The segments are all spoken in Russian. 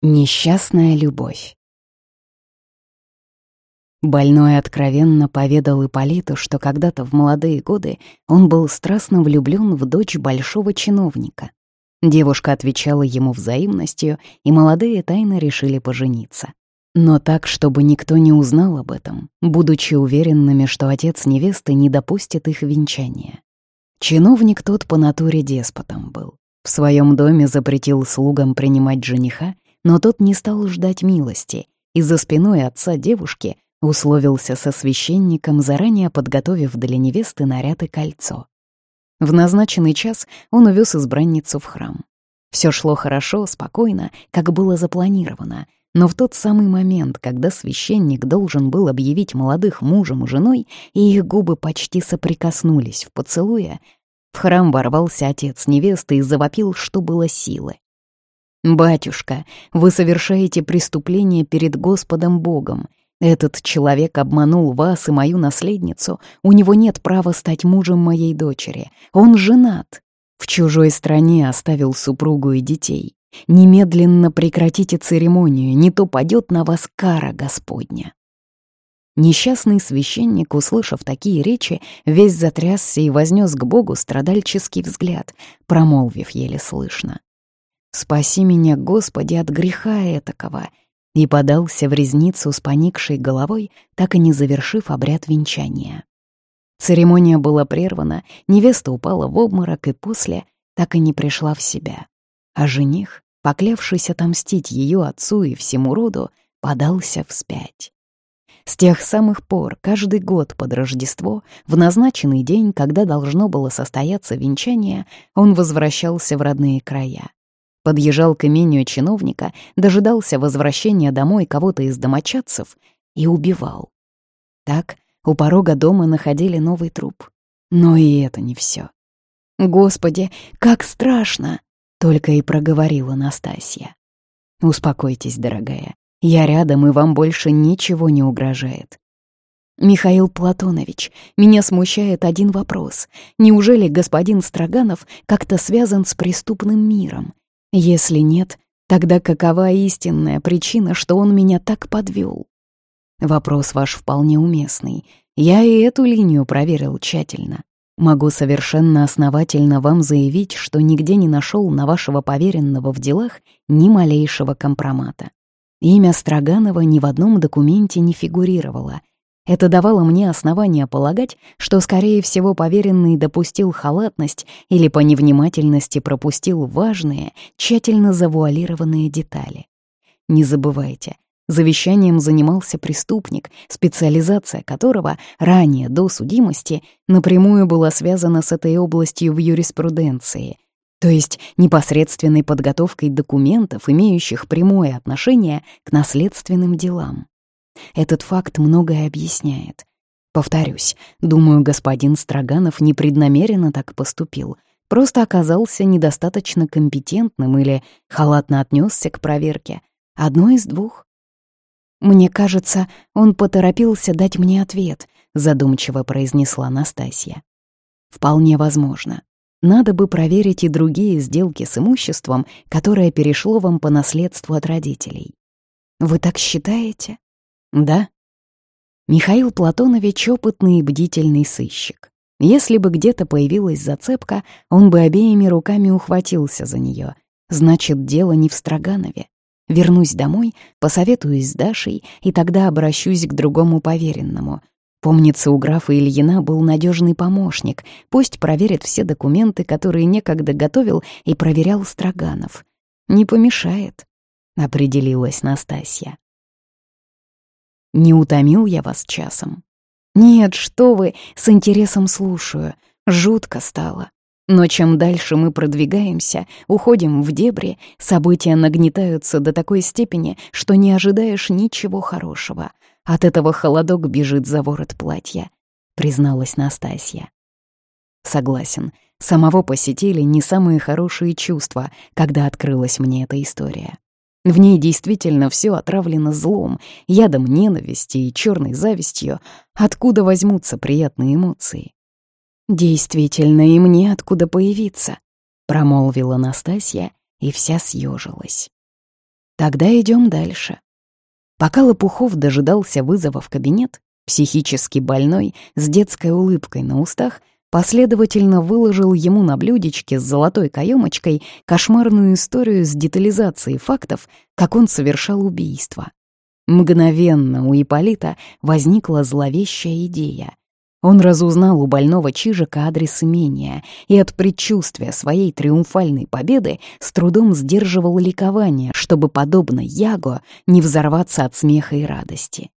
Несчастная любовь. Больной откровенно поведал Ипполиту, что когда-то в молодые годы он был страстно влюблен в дочь большого чиновника. Девушка отвечала ему взаимностью, и молодые тайно решили пожениться. Но так, чтобы никто не узнал об этом, будучи уверенными, что отец невесты не допустит их венчания. Чиновник тот по натуре деспотом был. В своем доме запретил слугам принимать жениха но тот не стал ждать милости и за спиной отца девушки условился со священником, заранее подготовив для невесты наряд и кольцо. В назначенный час он увез избранницу в храм. Все шло хорошо, спокойно, как было запланировано, но в тот самый момент, когда священник должен был объявить молодых мужем и женой, и их губы почти соприкоснулись в поцелуе, в храм ворвался отец невесты и завопил, что было силы. «Батюшка, вы совершаете преступление перед Господом Богом. Этот человек обманул вас и мою наследницу. У него нет права стать мужем моей дочери. Он женат. В чужой стране оставил супругу и детей. Немедленно прекратите церемонию, не то падет на вас кара Господня». Несчастный священник, услышав такие речи, весь затрясся и вознес к Богу страдальческий взгляд, промолвив еле слышно. «Спаси меня, Господи, от греха этакого!» и подался в резницу с поникшей головой, так и не завершив обряд венчания. Церемония была прервана, невеста упала в обморок и после так и не пришла в себя. А жених, поклявшись отомстить ее отцу и всему роду, подался вспять. С тех самых пор каждый год под Рождество, в назначенный день, когда должно было состояться венчание, он возвращался в родные края подъезжал к имению чиновника, дожидался возвращения домой кого-то из домочадцев и убивал. Так у порога дома находили новый труп. Но и это не все. «Господи, как страшно!» — только и проговорила Настасья. «Успокойтесь, дорогая. Я рядом, и вам больше ничего не угрожает. «Михаил Платонович, меня смущает один вопрос. Неужели господин Строганов как-то связан с преступным миром? Если нет, тогда какова истинная причина, что он меня так подвел? Вопрос ваш вполне уместный. Я и эту линию проверил тщательно. Могу совершенно основательно вам заявить, что нигде не нашел на вашего поверенного в делах ни малейшего компромата. Имя Строганова ни в одном документе не фигурировало, это давало мне основания полагать, что, скорее всего, поверенный допустил халатность или по невнимательности пропустил важные, тщательно завуалированные детали. Не забывайте, завещанием занимался преступник, специализация которого ранее, до судимости, напрямую была связана с этой областью в юриспруденции — то есть непосредственной подготовкой документов, имеющих прямое отношение к наследственным делам. Этот факт многое объясняет. Повторюсь, думаю, господин Строганов непреднамеренно так поступил, просто оказался недостаточно компетентным или халатно отнесся к проверке. Одно из двух. «Мне кажется, он поторопился дать мне ответ», — задумчиво произнесла Настасья. «Вполне возможно. Надо бы проверить и другие сделки с имуществом, которое перешло вам по наследству от родителей. Вы так считаете?» Да. Михаил Платонович — опытный и бдительный сыщик. Если бы где-то появилась зацепка, он бы обеими руками ухватился за нее. Значит, дело не в Строганове. Вернусь домой, посоветуюсь с Дашей, и тогда обращусь к другому поверенному. Помнится, у графа Ильина был надежный помощник. Пусть проверит все документы, которые некогда готовил и проверял Строганов. Не помешает, — определилась Настасья. Не утомил я вас часом? Нет, что вы, с интересом слушаю. Жутко стало. Но чем дальше мы продвигаемся, уходим в дебри, события нагнетаются до такой степени, что не ожидаешь ничего хорошего. От этого холодок бежит за ворот платья, призналась Настасья. Согласен, самого посетили не самые хорошие чувства, когда открылась мне эта история. В ней действительно все отравлено злом, ядом ненависти и черной завистью. Откуда возьмутся приятные эмоции? «Действительно, и мне откуда появиться?» — промолвила Настасья, и вся съежилась. Тогда идем дальше. Пока Лопухов дожидался вызова в кабинет, психически больной, с детской улыбкой на устах, последовательно выложил ему на блюдечке с золотой каемочкой кошмарную историю с детализацией фактов, как он совершал убийство. Мгновенно у Ипполита возникла зловещая идея. Он разузнал у больного Чижика адрес имения и от предчувствия своей триумфальной победы с трудом сдерживал ликование, чтобы, подобно Яго, не взорваться от смеха и радости.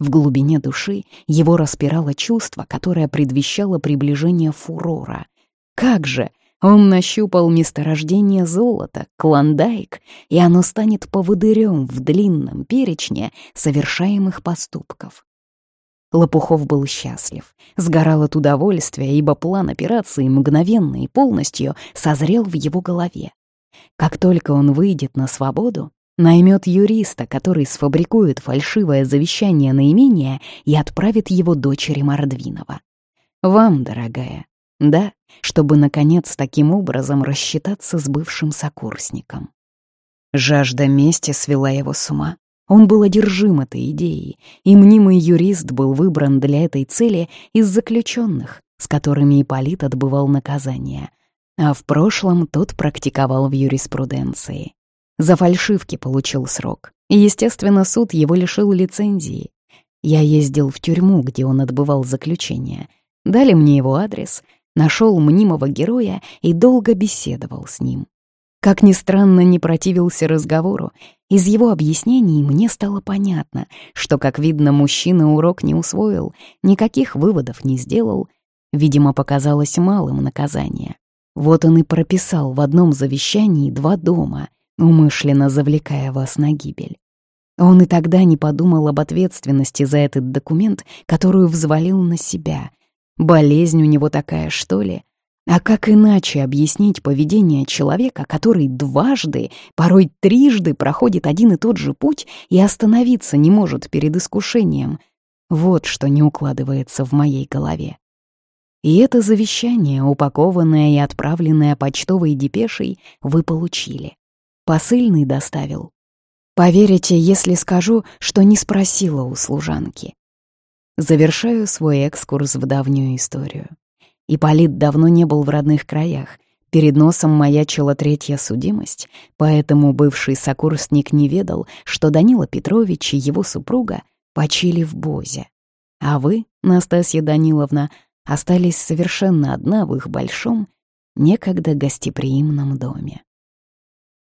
В глубине души его распирало чувство, которое предвещало приближение фурора. Как же! Он нащупал месторождение золота, клондайк, и оно станет поводырем в длинном перечне совершаемых поступков. Лопухов был счастлив, сгорал от удовольствия, ибо план операции мгновенно и полностью созрел в его голове. Как только он выйдет на свободу, наймет юриста, который сфабрикует фальшивое завещание на имение и отправит его дочери Мордвинова. Вам, дорогая, да, чтобы, наконец, таким образом рассчитаться с бывшим сокурсником. Жажда мести свела его с ума. Он был одержим этой идеей, и мнимый юрист был выбран для этой цели из заключенных, с которыми Ипполит отбывал наказание, а в прошлом тот практиковал в юриспруденции. За фальшивки получил срок. И, естественно, суд его лишил лицензии. Я ездил в тюрьму, где он отбывал заключение. Дали мне его адрес, нашел мнимого героя и долго беседовал с ним. Как ни странно, не противился разговору. Из его объяснений мне стало понятно, что, как видно, мужчина урок не усвоил, никаких выводов не сделал. Видимо, показалось малым наказание. Вот он и прописал в одном завещании два дома — умышленно завлекая вас на гибель. Он и тогда не подумал об ответственности за этот документ, которую взвалил на себя. Болезнь у него такая, что ли? А как иначе объяснить поведение человека, который дважды, порой трижды проходит один и тот же путь и остановиться не может перед искушением? Вот что не укладывается в моей голове. И это завещание, упакованное и отправленное почтовой депешей, вы получили. Посыльный доставил. Поверите, если скажу, что не спросила у служанки. Завершаю свой экскурс в давнюю историю. Ипполит давно не был в родных краях. Перед носом маячила третья судимость, поэтому бывший сокурсник не ведал, что Данила Петрович и его супруга почили в Бозе. А вы, Настасья Даниловна, остались совершенно одна в их большом, некогда гостеприимном доме.